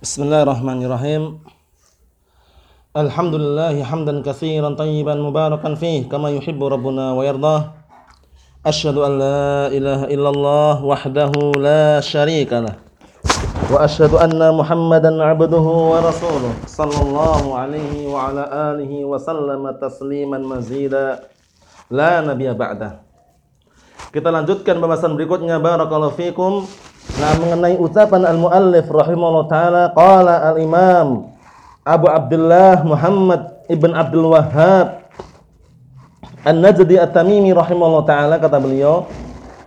Bismillahirrahmanirrahim. Alhamdulillah hamdan katsiran tayyiban mubarakan fih kama yuhibbu rabbuna wa yardah. Asyhadu an la ilaha illallah wahdahu la syarika lah. Wa asyhadu anna Muhammadan 'abduhu wa rasuluh sallallahu alaihi wa ala alihi wa sallama tasliman mazida la nabiyya ba'da. Kita lanjutkan pembahasan berikutnya barakallahu fikum Nah, mengenai ucapan al-muallif rahimahullah taala qala al-imam Abu Abdullah Muhammad ibn Abdul Wahhab An-Najdi At-Tamimi rahimahullah taala kata beliau,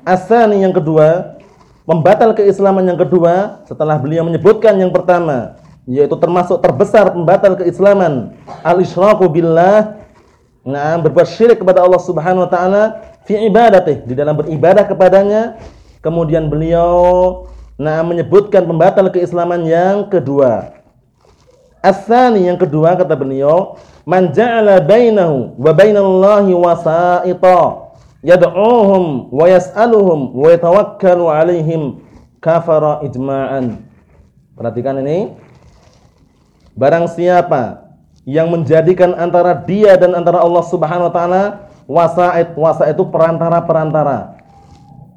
asani yang kedua, pembatal keislaman yang kedua setelah beliau menyebutkan yang pertama, yaitu termasuk terbesar pembatal keislaman al-isyraku billah, nah berbuat syirik kepada Allah Subhanahu wa taala fi ibadatih di dalam beribadah kepadanya Kemudian beliau nah menyebutkan pembatal keislaman yang kedua. Asani yang kedua kata beliau, man ja'ala bainahu wa bainallahi wasa'ita yad'uhum wa yas'aluhum wa yatawakkalu 'alaihim kafara ijma'an. Perhatikan ini. Barang siapa yang menjadikan antara dia dan antara Allah Subhanahu wa taala wasa'id, wasa itu perantara-perantara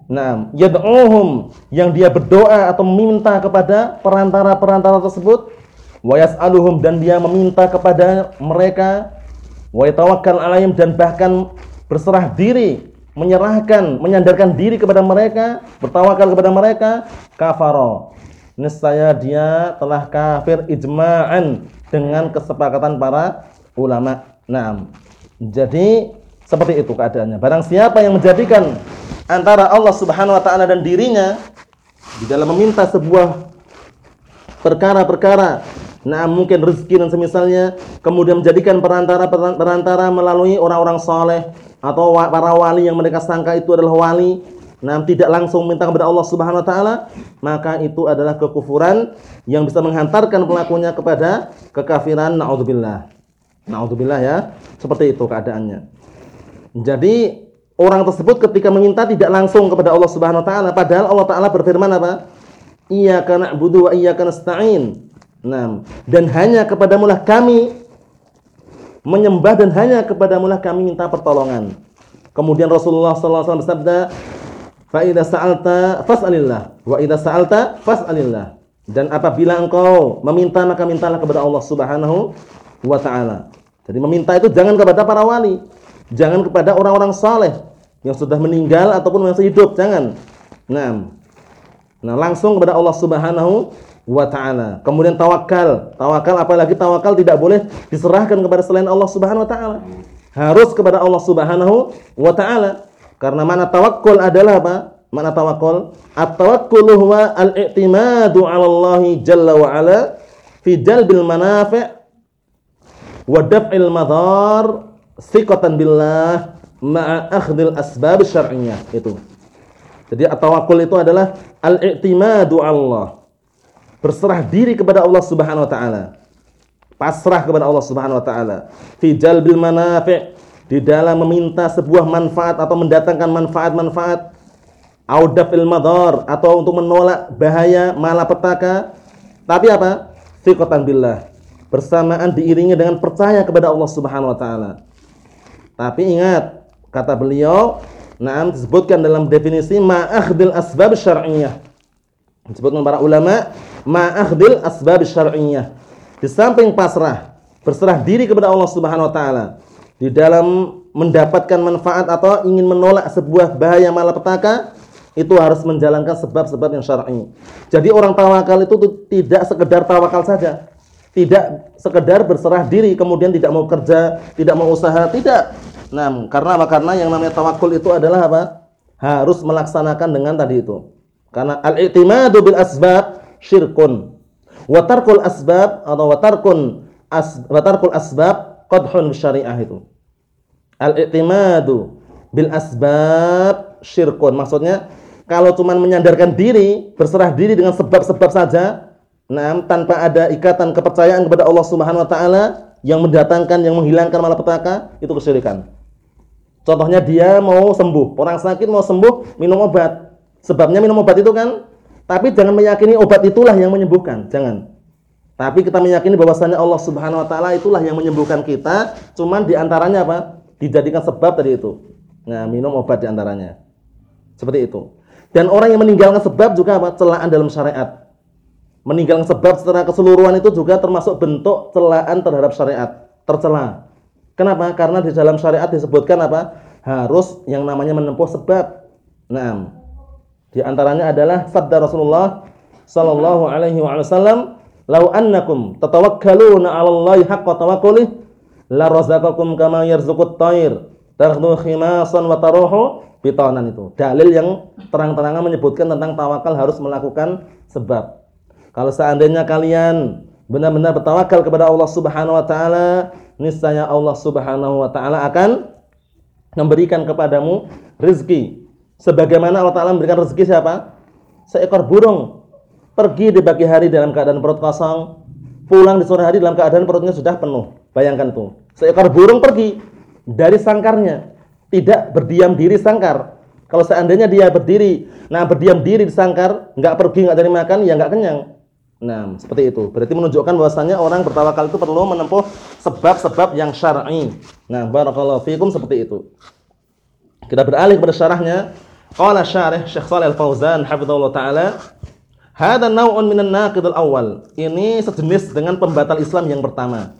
Nah, yad'uhum yang dia berdoa atau meminta kepada perantara-perantara tersebut, wa yas'aluhum dan dia meminta kepada mereka, wa yatawakkal dan bahkan berserah diri, menyerahkan, menyandarkan diri kepada mereka, bertawakal kepada mereka, kafaro. Niscaya dia telah kafir ijma'an dengan kesepakatan para ulama. Nah, jadi seperti itu keadaannya. Barang siapa yang menjadikan antara Allah Subhanahu wa taala dan dirinya di dalam meminta sebuah perkara-perkara nah mungkin rezeki dan semisalnya kemudian menjadikan perantara perantara melalui orang-orang soleh atau para wali yang mereka sangka itu adalah wali nah tidak langsung minta kepada Allah Subhanahu wa taala maka itu adalah kekufuran yang bisa menghantarkan pelakunya kepada kekafiran. Naudzubillah. Naudzubillah ya. Seperti itu keadaannya jadi orang tersebut ketika meminta tidak langsung kepada Allah Subhanahu wa taala padahal Allah taala berfirman apa? Iyyaka na'budu wa iyyaka nasta'in. Nah, dan hanya kepadamu lah kami menyembah dan hanya kepadamu lah kami minta pertolongan. Kemudian Rasulullah sallallahu alaihi wasallam bersabda, "Fa idza sa'alta fas'alillah wa idza sa'alta fas'alillah." Dan apabila engkau meminta maka mintalah kepada Allah Subhanahu wa taala. Jadi meminta itu jangan kepada para wali, Jangan kepada orang-orang saleh yang sudah meninggal ataupun masih hidup, jangan. Nah, nah langsung kepada Allah Subhanahu wa taala. Kemudian tawakal. Tawakal apalagi tawakal tidak boleh diserahkan kepada selain Allah Subhanahu wa taala. Harus kepada Allah Subhanahu wa taala. Karena mana tawakkul adalah apa? Mana tawakkul? At-tawakkul huwa al-i'timadu 'ala Allah jalla wa 'ala fi jalbil manafi' wa daf'il madhar thiqatan billah ma'a asbab syar'iyyah itu. Jadi at-tawakkul itu adalah al-i'timadu Allah. Berserah diri kepada Allah Subhanahu wa taala. Pasrah kepada Allah Subhanahu wa taala. Fi jalbil manafi' di dalam meminta sebuah manfaat atau mendatangkan manfaat-manfaat audafil madar atau untuk menolak bahaya malapetaka tapi apa? Thiqatan billah. Bersamaan diiringi dengan percaya kepada Allah Subhanahu wa taala. Tapi ingat, kata beliau, Naam disebutkan dalam definisi ma'akhdil asbab syar'iyyah. Disebutkan para ulama ma'akhdil asbab syar'iyyah. Di samping pasrah, berserah diri kepada Allah Subhanahu wa taala di dalam mendapatkan manfaat atau ingin menolak sebuah bahaya malapetaka, itu harus menjalankan sebab-sebab yang syar'i. Jadi orang tawakal itu tidak sekedar tawakal saja tidak sekedar berserah diri kemudian tidak mau kerja, tidak mau usaha, tidak. Nah, karena apa? Karena yang namanya tawakul itu adalah apa? Harus melaksanakan dengan tadi itu. Karena al-i'timadu bil asbab syirkun. Wa tarkul asbab atau wa tarkun as, wa tarkul asbab qadhun syariah itu. Al-i'timadu bil asbab syirkun. Maksudnya kalau cuma menyandarkan diri, berserah diri dengan sebab-sebab saja, Nah, tanpa ada ikatan kepercayaan kepada Allah Subhanahu wa taala yang mendatangkan yang menghilangkan malapetaka itu kesyirikan. Contohnya dia mau sembuh, orang sakit mau sembuh minum obat. Sebabnya minum obat itu kan tapi jangan meyakini obat itulah yang menyembuhkan, jangan. Tapi kita meyakini bahwasanya Allah Subhanahu wa taala itulah yang menyembuhkan kita, cuman di antaranya apa? Dijadikan sebab tadi itu. Nah, minum obat di antaranya. Seperti itu. Dan orang yang meninggalkan sebab juga apa? Celaan dalam syariat. Meninggalkan sebab secara keseluruhan itu juga termasuk bentuk celaan terhadap syariat. Tercela. Kenapa? Karena di dalam syariat disebutkan apa? Harus yang namanya menempuh sebab. Nah, di antaranya adalah sabda Rasulullah sallallahu alaihi wasallam Lau annakum tatawakkaluna 'ala Allahi haqqa tawakkulih la razaqakum kama yarzuqut tayr takhdu khimasan wa taruhu bitanan itu. Dalil yang terang-terangan menyebutkan tentang tawakal harus melakukan sebab. Kalau seandainya kalian benar-benar bertawakal kepada Allah Subhanahu wa taala, niscaya Allah Subhanahu wa taala akan memberikan kepadamu rezeki. Sebagaimana Allah taala memberikan rezeki siapa? Seekor burung pergi di pagi hari dalam keadaan perut kosong, pulang di sore hari dalam keadaan perutnya sudah penuh. Bayangkan tuh, seekor burung pergi dari sangkarnya, tidak berdiam diri sangkar. Kalau seandainya dia berdiri, nah berdiam diri di sangkar, nggak pergi, nggak cari makan, ya nggak kenyang. Nah, seperti itu. Berarti menunjukkan bahwasanya orang bertawakal itu perlu menempuh sebab-sebab yang syar'i. Nah, barakallahu fikum seperti itu. Kita beralih kepada syarahnya. Qala syarih Syekh Shalih Al-Fauzan hafizallahu taala Hada naw'un minan naqidul awal. Ini sejenis dengan pembatal Islam yang pertama.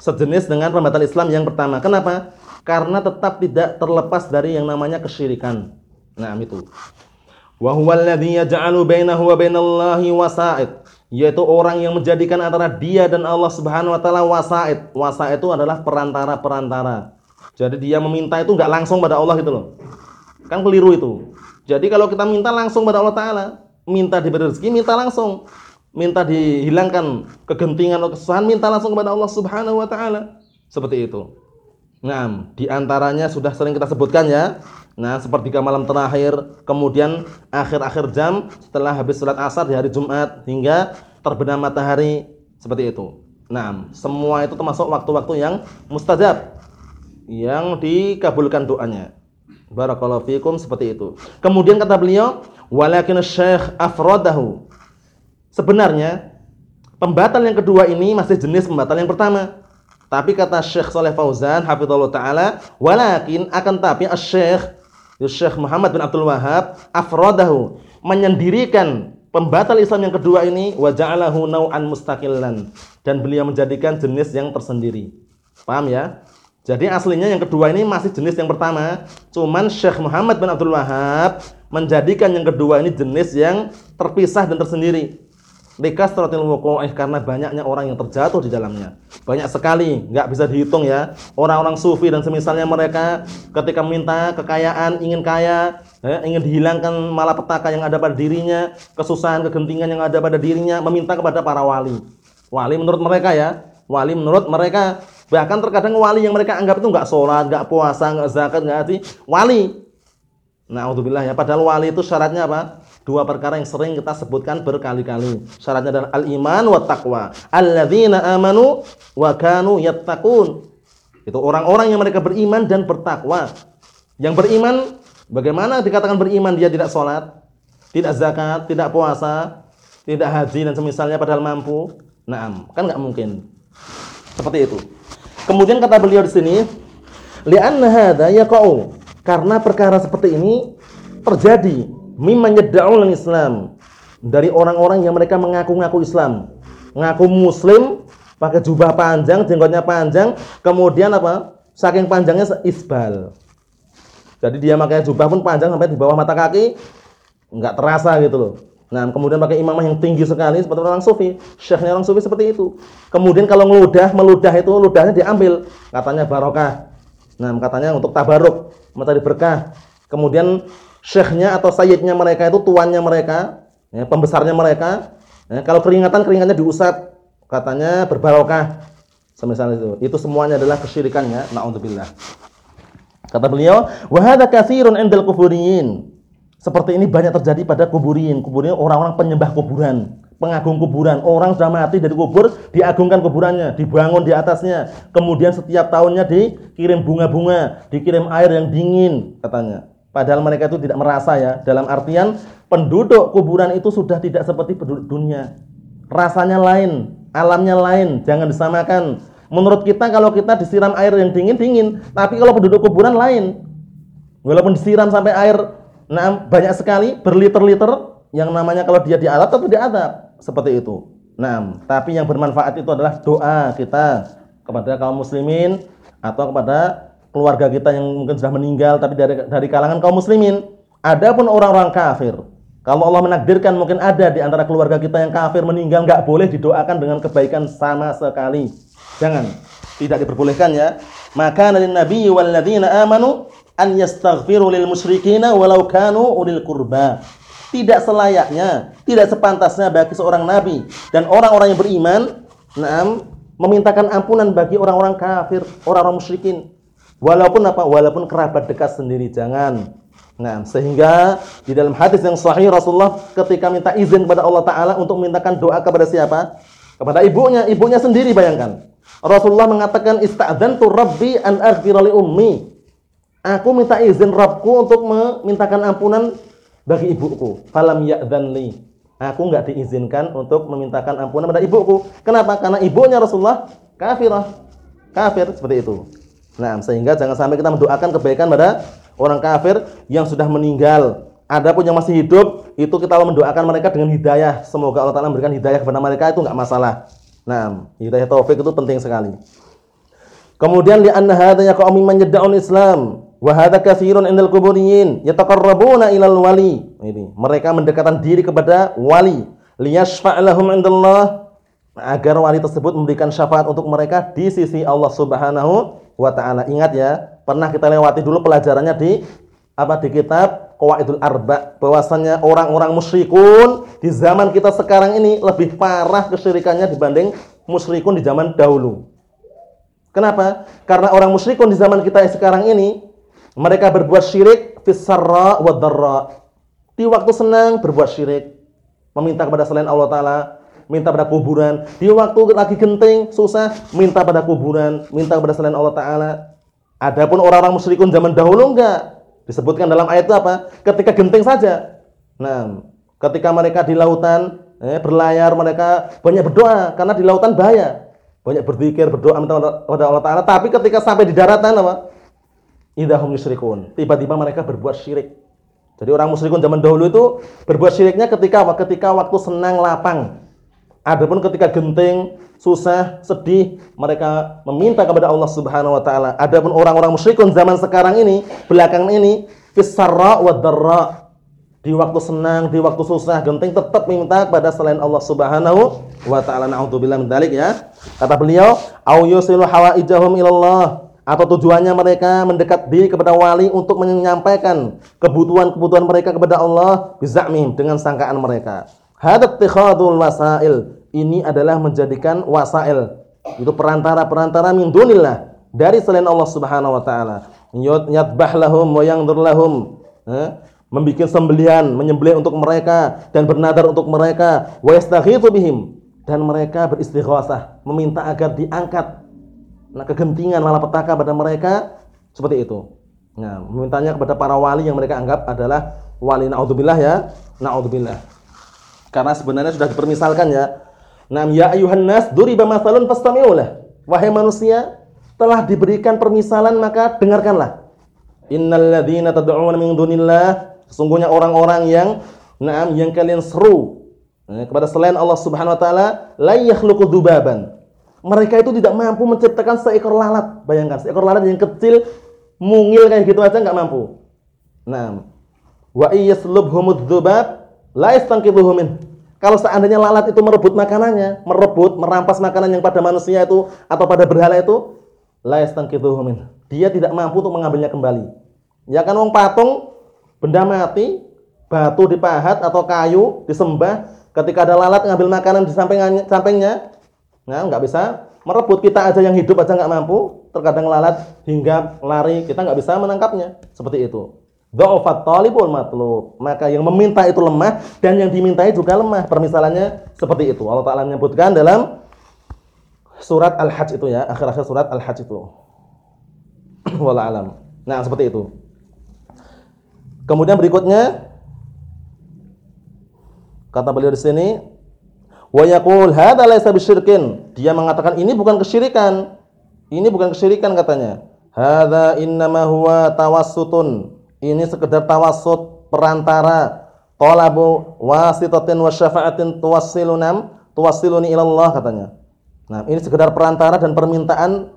Sejenis dengan pembatal Islam yang pertama. Kenapa? Karena tetap tidak terlepas dari yang namanya kesyirikan. Nah, itu. Wa huwa alladhi yaj'alu bainahu wa bainallahi wasa'id. Yaitu orang yang menjadikan antara dia dan Allah Subhanahu wa taala wasa'id. Wasa'id itu adalah perantara-perantara. Jadi dia meminta itu enggak langsung pada Allah gitu loh. Kan keliru itu. Jadi kalau kita minta langsung pada Allah taala, minta diberi rezeki, minta langsung. Minta dihilangkan kegentingan atau kesusahan, minta langsung kepada Allah Subhanahu wa taala. Seperti itu. Nah, di antaranya sudah sering kita sebutkan ya. Nah, seperti malam terakhir, kemudian akhir-akhir jam setelah habis sholat asar di hari Jumat hingga terbenam matahari seperti itu. Nah, semua itu termasuk waktu-waktu yang mustajab yang dikabulkan doanya. Barakallahu fikum seperti itu. Kemudian kata beliau, walakin syekh afradahu. Sebenarnya pembatal yang kedua ini masih jenis pembatal yang pertama. Tapi kata Syekh Saleh Fauzan hafizallahu taala, walakin akan tapi Syekh Syekh Muhammad bin Abdul Wahab afradahu menyendirikan pembatal Islam yang kedua ini wa ja'alahu nau'an mustaqillan dan beliau menjadikan jenis yang tersendiri. Paham ya? Jadi aslinya yang kedua ini masih jenis yang pertama, cuman Syekh Muhammad bin Abdul Wahab menjadikan yang kedua ini jenis yang terpisah dan tersendiri. Likasratil wuqu'ih karena banyaknya orang yang terjatuh di dalamnya. Banyak sekali, nggak bisa dihitung ya. Orang-orang sufi dan semisalnya mereka ketika minta kekayaan, ingin kaya, eh, ingin dihilangkan malapetaka yang ada pada dirinya, kesusahan, kegentingan yang ada pada dirinya, meminta kepada para wali. Wali menurut mereka ya, wali menurut mereka Bahkan terkadang wali yang mereka anggap itu enggak sholat, enggak puasa, enggak zakat, enggak hati, wali. Nah, ya. Padahal wali itu syaratnya apa? Dua perkara yang sering kita sebutkan berkali-kali. Syaratnya adalah al-iman wa taqwa. Alladzina amanu wa kanu yattaqun. Itu orang-orang yang mereka beriman dan bertakwa. Yang beriman, bagaimana dikatakan beriman dia tidak sholat, tidak zakat, tidak puasa, tidak haji dan semisalnya padahal mampu? Nah, kan nggak mungkin. Seperti itu. Kemudian kata beliau di sini, li'anna hadza yaqa'u. Karena perkara seperti ini terjadi mimman yad'un Islam dari orang-orang yang mereka mengaku-ngaku Islam, ngaku muslim, pakai jubah panjang, jenggotnya panjang, kemudian apa? Saking panjangnya isbal. Jadi dia pakai jubah pun panjang sampai di bawah mata kaki, enggak terasa gitu loh. Nah, kemudian pakai imamah yang tinggi sekali seperti orang sufi. Syekhnya orang sufi seperti itu. Kemudian kalau ngeludah, meludah itu ludahnya diambil, katanya barokah. Nah, katanya untuk tabaruk, mencari berkah. Kemudian syekhnya atau sayyidnya mereka itu tuannya mereka, ya, pembesarnya mereka. Ya, kalau keringatan keringatnya diusap, katanya berbarokah. Semisal itu. Itu semuanya adalah kesyirikannya. Nauzubillah. Kata beliau, "Wa hadza katsirun 'indal kufuriyin." Seperti ini banyak terjadi pada kuburin. Kuburin orang-orang penyembah kuburan, pengagung kuburan. Orang sudah mati dari kubur, diagungkan kuburannya, dibangun di atasnya. Kemudian setiap tahunnya dikirim bunga-bunga, dikirim air yang dingin, katanya. Padahal mereka itu tidak merasa ya. Dalam artian penduduk kuburan itu sudah tidak seperti penduduk dunia. Rasanya lain. alamnya lain, jangan disamakan. Menurut kita kalau kita disiram air yang dingin dingin, tapi kalau penduduk kuburan lain. Walaupun disiram sampai air nah, banyak sekali berliter-liter, yang namanya kalau dia diadab atau diadab seperti itu. Nah, tapi yang bermanfaat itu adalah doa kita kepada kaum muslimin atau kepada keluarga kita yang mungkin sudah meninggal tapi dari dari kalangan kaum muslimin. Adapun orang-orang kafir, kalau Allah menakdirkan mungkin ada di antara keluarga kita yang kafir meninggal nggak boleh didoakan dengan kebaikan sama sekali. Jangan. Tidak diperbolehkan ya. Maka nabi nabi walladzina amanu an yastaghfiru lil musyrikina walau kanu ulil qurba. Tidak selayaknya, tidak sepantasnya bagi seorang nabi dan orang-orang yang beriman, enam memintakan ampunan bagi orang-orang kafir, orang-orang musyrikin. Walaupun apa? Walaupun kerabat dekat sendiri, jangan. Nah, sehingga di dalam hadis yang sahih Rasulullah ketika minta izin kepada Allah Taala untuk memintakan doa kepada siapa? Kepada ibunya, ibunya sendiri bayangkan. Rasulullah mengatakan ista'dzantu rabbi an aghfira ummi. Aku minta izin Rabbku untuk memintakan ampunan bagi ibuku. Falam ya'dzan li. Aku enggak diizinkan untuk memintakan ampunan pada ibuku. Kenapa? Karena ibunya Rasulullah kafirah. Kafir seperti itu. Nah, sehingga jangan sampai kita mendoakan kebaikan pada orang kafir yang sudah meninggal. Adapun yang masih hidup, itu kita mendoakan mereka dengan hidayah. Semoga Allah Taala memberikan hidayah kepada mereka itu enggak masalah. Nah, hidayah taufik itu penting sekali. Kemudian anna hadza yaqa'u mimman yad'un Islam wa hadza katsirun indal kuburiyin yataqarrabuna ilal wali. Ini, mereka mendekatan diri kepada wali liyashfa' lahum indallah agar wali tersebut memberikan syafaat untuk mereka di sisi Allah Subhanahu wa taala. Ingat ya, pernah kita lewati dulu pelajarannya di apa di kitab Qawaidul Arba bahwasannya orang-orang musyrikun di zaman kita sekarang ini lebih parah kesyirikannya dibanding musyrikun di zaman dahulu. Kenapa? Karena orang musyrikun di zaman kita sekarang ini mereka berbuat syirik fisarra wa darra. Di waktu senang berbuat syirik, meminta kepada selain Allah taala, minta pada kuburan. Di waktu lagi genting, susah, minta pada kuburan, minta kepada selain Allah taala. Adapun orang-orang musyrikun zaman dahulu enggak Disebutkan dalam ayat itu apa? Ketika genting saja. Nah, ketika mereka di lautan eh, berlayar mereka banyak berdoa karena di lautan bahaya. Banyak berzikir, berdoa kepada Allah Taala, tapi ketika sampai di daratan apa? Idahum yusyrikun. Tiba-tiba mereka berbuat syirik. Jadi orang musyrikun zaman dahulu itu berbuat syiriknya ketika? Ketika waktu senang lapang. Adapun ketika genting susah, sedih, mereka meminta kepada Allah Subhanahu wa taala. Adapun orang-orang musyrikun zaman sekarang ini, belakangan ini, fisarra wa darra. Di waktu senang, di waktu susah, genting tetap minta kepada selain Allah Subhanahu wa taala. Nauzubillah min dzalik ya. Kata beliau, au yusilu hawaijahum ilallah atau tujuannya mereka mendekat diri kepada wali untuk menyampaikan kebutuhan-kebutuhan mereka kepada Allah bizamim dengan sangkaan mereka. Hadat tikhadul wasail. Ini adalah menjadikan wasail. Itu perantara-perantara min dunillah. Dari selain Allah Subhanahu wa taala. Yadbah lahum wa yangdur lahum. Eh? membikin sembelian menyembelih untuk mereka dan bernadar untuk mereka. Wa yastaghithu bihim. Dan mereka beristighosah meminta agar diangkat. Nah kegentingan malapetaka pada mereka seperti itu. Nah memintanya kepada para wali yang mereka anggap adalah wali. Naudzubillah ya. Naudzubillah karena sebenarnya sudah dipermisalkan ya Nam ya ayuhan nas duriba masalun fastami'u Wahai manusia, telah diberikan permisalan maka dengarkanlah. Innal ladzina tad'una min dunillah, sesungguhnya orang-orang yang na'am yang kalian seru eh, kepada selain Allah Subhanahu wa taala, la yakhluqu dubaban. Mereka itu tidak mampu menciptakan seekor lalat. Bayangkan, seekor lalat yang kecil, mungil kayak gitu aja nggak mampu. Nah, wa iyyaslubhumudz dzubab la yastanqidhuhu min. Kalau seandainya lalat itu merebut makanannya, merebut, merampas makanan yang pada manusia itu atau pada berhala itu, la yastanqidhuhu min. Dia tidak mampu untuk mengambilnya kembali. Ya kan wong patung benda mati, batu dipahat atau kayu disembah, ketika ada lalat ngambil makanan di sampingnya, sampingnya nah nggak bisa merebut kita aja yang hidup aja nggak mampu, terkadang lalat hingga lari kita nggak bisa menangkapnya. Seperti itu. Dha'afat talibul matlub. Maka yang meminta itu lemah dan yang dimintai juga lemah. Permisalannya seperti itu. Allah Ta'ala menyebutkan dalam surat Al-Hajj itu ya. Akhir-akhir surat Al-Hajj itu. Wallah alam. Nah, seperti itu. Kemudian berikutnya kata beliau di sini Wa yaqul hadza laysa bisyirkin. Dia mengatakan ini bukan kesyirikan. Ini bukan kesyirikan katanya. Hadza innama huwa tawassutun. Ini sekedar tawassut perantara. Talabu wasitatin wa syafa'atin tuwassilunam tuwassiluni ila Allah katanya. Nah, ini sekedar perantara dan permintaan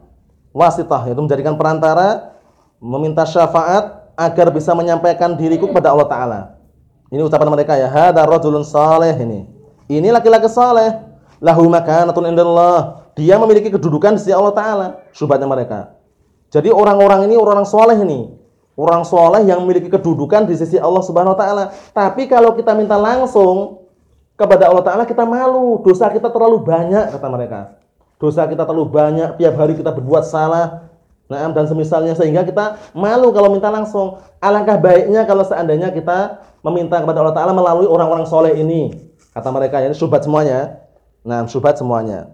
wasitah yaitu menjadikan perantara meminta syafaat agar bisa menyampaikan diriku kepada Allah taala. Ini ucapan mereka ya, hadza rajulun saleh ini. Ini laki-laki saleh, lahu makanatun indallah. Dia memiliki kedudukan di sisi Allah taala, syubhatnya mereka. Jadi orang-orang ini orang-orang soleh ini. Orang soleh yang memiliki kedudukan di sisi Allah Subhanahu wa taala. Tapi kalau kita minta langsung kepada Allah taala kita malu, dosa kita terlalu banyak kata mereka. Dosa kita terlalu banyak, tiap hari kita berbuat salah. Nah, dan semisalnya sehingga kita malu kalau minta langsung. Alangkah baiknya kalau seandainya kita meminta kepada Allah taala melalui orang-orang soleh ini. Kata mereka ini syubhat semuanya. Nah, syubhat semuanya.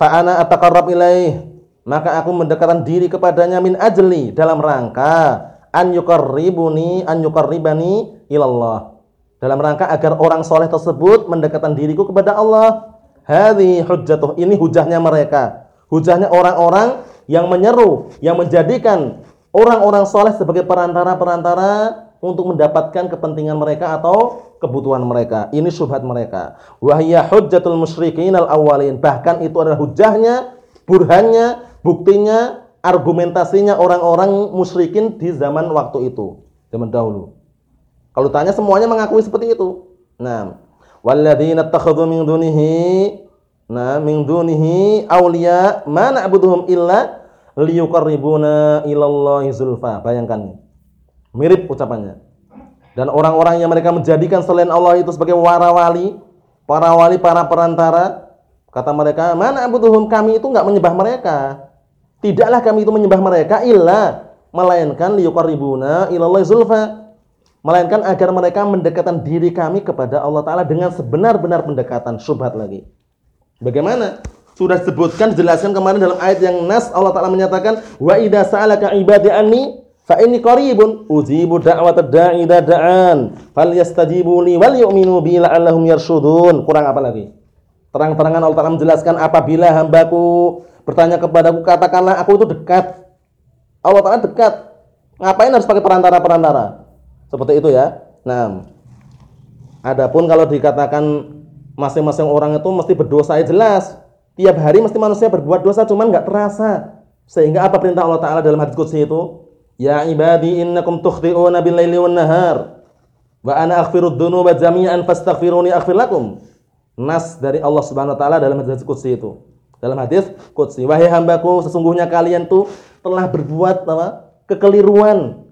Fa'ana ataqarrab ilaih maka aku mendekatkan diri kepadanya min ajli dalam rangka an yuqarribuni an yuqarribani ilallah dalam rangka agar orang soleh tersebut mendekatkan diriku kepada Allah hadhi hujjatuh ini hujahnya mereka hujahnya orang-orang yang menyeru yang menjadikan orang-orang soleh sebagai perantara-perantara untuk mendapatkan kepentingan mereka atau kebutuhan mereka. Ini syubhat mereka. Wahya hujjatul musyrikin al awalin. Bahkan itu adalah hujahnya, burhannya Buktinya, argumentasinya orang-orang musyrikin di zaman waktu itu, zaman dahulu. Kalau tanya semuanya mengakui seperti itu. Nah, walladzina takhadhu min dunihi nah min dunihi awliya ma na'buduhum illa liyuqarribuna ilallahi zulfa. Bayangkan. Mirip ucapannya. Dan orang-orang yang mereka menjadikan selain Allah itu sebagai warawali, para wali, para perantara, kata mereka, mana abuduhum kami itu enggak menyembah mereka. Tidaklah kami itu menyembah mereka illa melainkan liyuqarribuna ilallahi zulfa. Melainkan agar mereka mendekatkan diri kami kepada Allah taala dengan sebenar-benar pendekatan, syubhat lagi. Bagaimana? Sudah disebutkan dijelaskan kemarin dalam ayat yang nas Allah taala menyatakan wa idza sa'alaka ibadi anni fa inni qaribun ujibu da'watad da'i idza da'an falyastajibu li wal yu'minu bi la'allahum yarshudun. Kurang apa lagi? Terang-terangan Allah taala menjelaskan apabila hambaku bertanya kepadaku, katakanlah aku itu dekat. Allah Ta'ala dekat. Ngapain harus pakai perantara-perantara? Seperti itu ya. Nah, adapun kalau dikatakan masing-masing orang itu mesti berdosa ya jelas. Tiap hari mesti manusia berbuat dosa cuman nggak terasa. Sehingga apa perintah Allah Ta'ala dalam hadis qudsi itu? Ya ibadi innakum tukhti'una bil-laili wan-nahar wa ana aghfirud dzunuba jami'an fastaghfiruni aghfir lakum. Nas dari Allah Subhanahu wa taala dalam hadis qudsi itu. Dalam hadis qudsi, wahai hambaku, sesungguhnya kalian tuh telah berbuat apa? kekeliruan,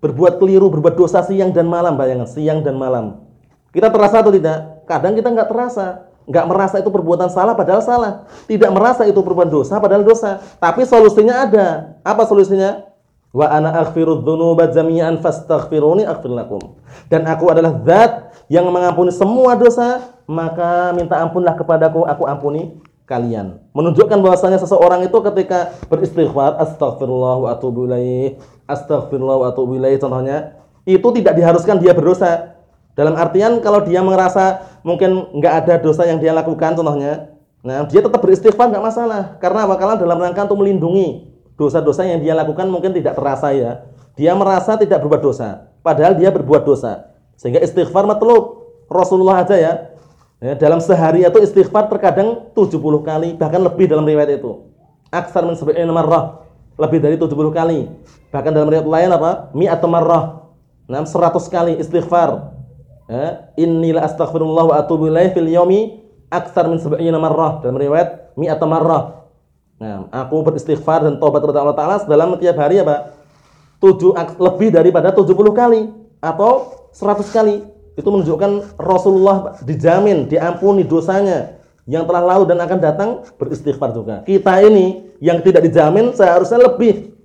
berbuat keliru, berbuat dosa siang dan malam, bayangan siang dan malam. Kita terasa atau tidak? Kadang kita nggak terasa, nggak merasa itu perbuatan salah padahal salah, tidak merasa itu perbuatan dosa padahal dosa. Tapi solusinya ada. Apa solusinya? Wa ana jami'an fastaghfiruni aghfir. Dan aku adalah zat yang mengampuni semua dosa, maka minta ampunlah kepadaku, aku ampuni kalian. Menunjukkan bahwasanya seseorang itu ketika beristighfar, astagfirullah wa atubu ilaih, astagfirullah wa atubu ilaih contohnya, itu tidak diharuskan dia berdosa. Dalam artian kalau dia merasa mungkin nggak ada dosa yang dia lakukan contohnya, nah dia tetap beristighfar nggak masalah. Karena bakalan dalam rangka untuk melindungi dosa-dosa yang dia lakukan mungkin tidak terasa ya. Dia merasa tidak berbuat dosa, padahal dia berbuat dosa. Sehingga istighfar matlub. Rasulullah aja ya, Ya, dalam sehari itu istighfar terkadang 70 kali, bahkan lebih dalam riwayat itu. Aksar min sab'ina marrah, lebih dari 70 kali. Bahkan dalam riwayat lain apa? Mi'at marrah. Nah, 100 kali istighfar. Ya, innila astaghfirullah wa atubu ilaih fil yaumi aksar min sab'ina marrah. Dalam riwayat mi'at marrah. Nah, aku beristighfar dan taubat kepada Allah Taala dalam tiap hari apa? 7 lebih daripada 70 kali atau 100 kali itu menunjukkan Rasulullah dijamin diampuni dosanya yang telah lalu dan akan datang beristighfar juga. Kita ini yang tidak dijamin seharusnya lebih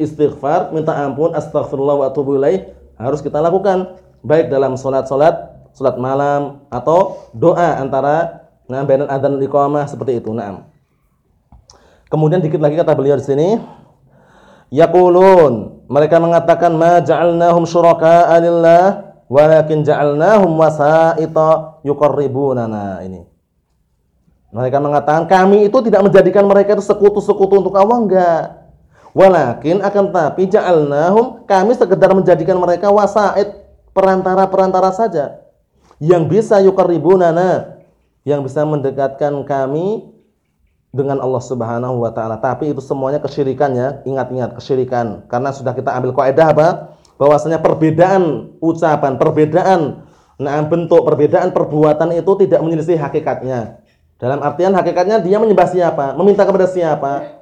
istighfar, minta ampun, astagfirullah wa atubu ilaih harus kita lakukan baik dalam salat-salat, salat malam atau doa antara nah bainal adzan iqamah seperti itu. Naam. Kemudian dikit lagi kata beliau di sini Yaqulun mereka mengatakan ma ja'alnahum syuraka'a lillah walakin ja'alnahum wasa'ita yuqarribunana ini. Mereka mengatakan kami itu tidak menjadikan mereka itu sekutu-sekutu untuk Allah enggak. Walakin akan tapi ja'alnahum kami sekedar menjadikan mereka wasaid perantara-perantara saja yang bisa yuqarribunana yang bisa mendekatkan kami dengan Allah Subhanahu wa taala. Tapi itu semuanya kesyirikan ya. Ingat-ingat kesyirikan karena sudah kita ambil kaidah apa? Bahwasanya perbedaan ucapan, perbedaan nah bentuk, perbedaan perbuatan itu tidak menyelisih hakikatnya. Dalam artian hakikatnya dia menyembah siapa? Meminta kepada siapa?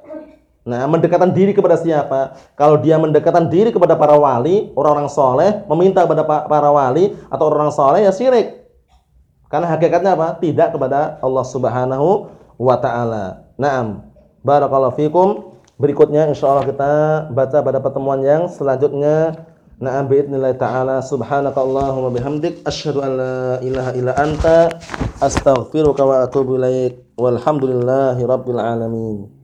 Nah, mendekatan diri kepada siapa? Kalau dia mendekatan diri kepada para wali, orang-orang soleh, meminta kepada para wali atau orang-orang soleh ya syirik. Karena hakikatnya apa? Tidak kepada Allah Subhanahu wa taala. Naam. Barakallahu fikum. Berikutnya insyaallah kita baca pada pertemuan yang selanjutnya. Na'am biidznillah ta'ala subhanakallahumma bihamdik asyhadu an la ilaha illa anta astaghfiruka wa atubu ilaik walhamdulillahi rabbil alamin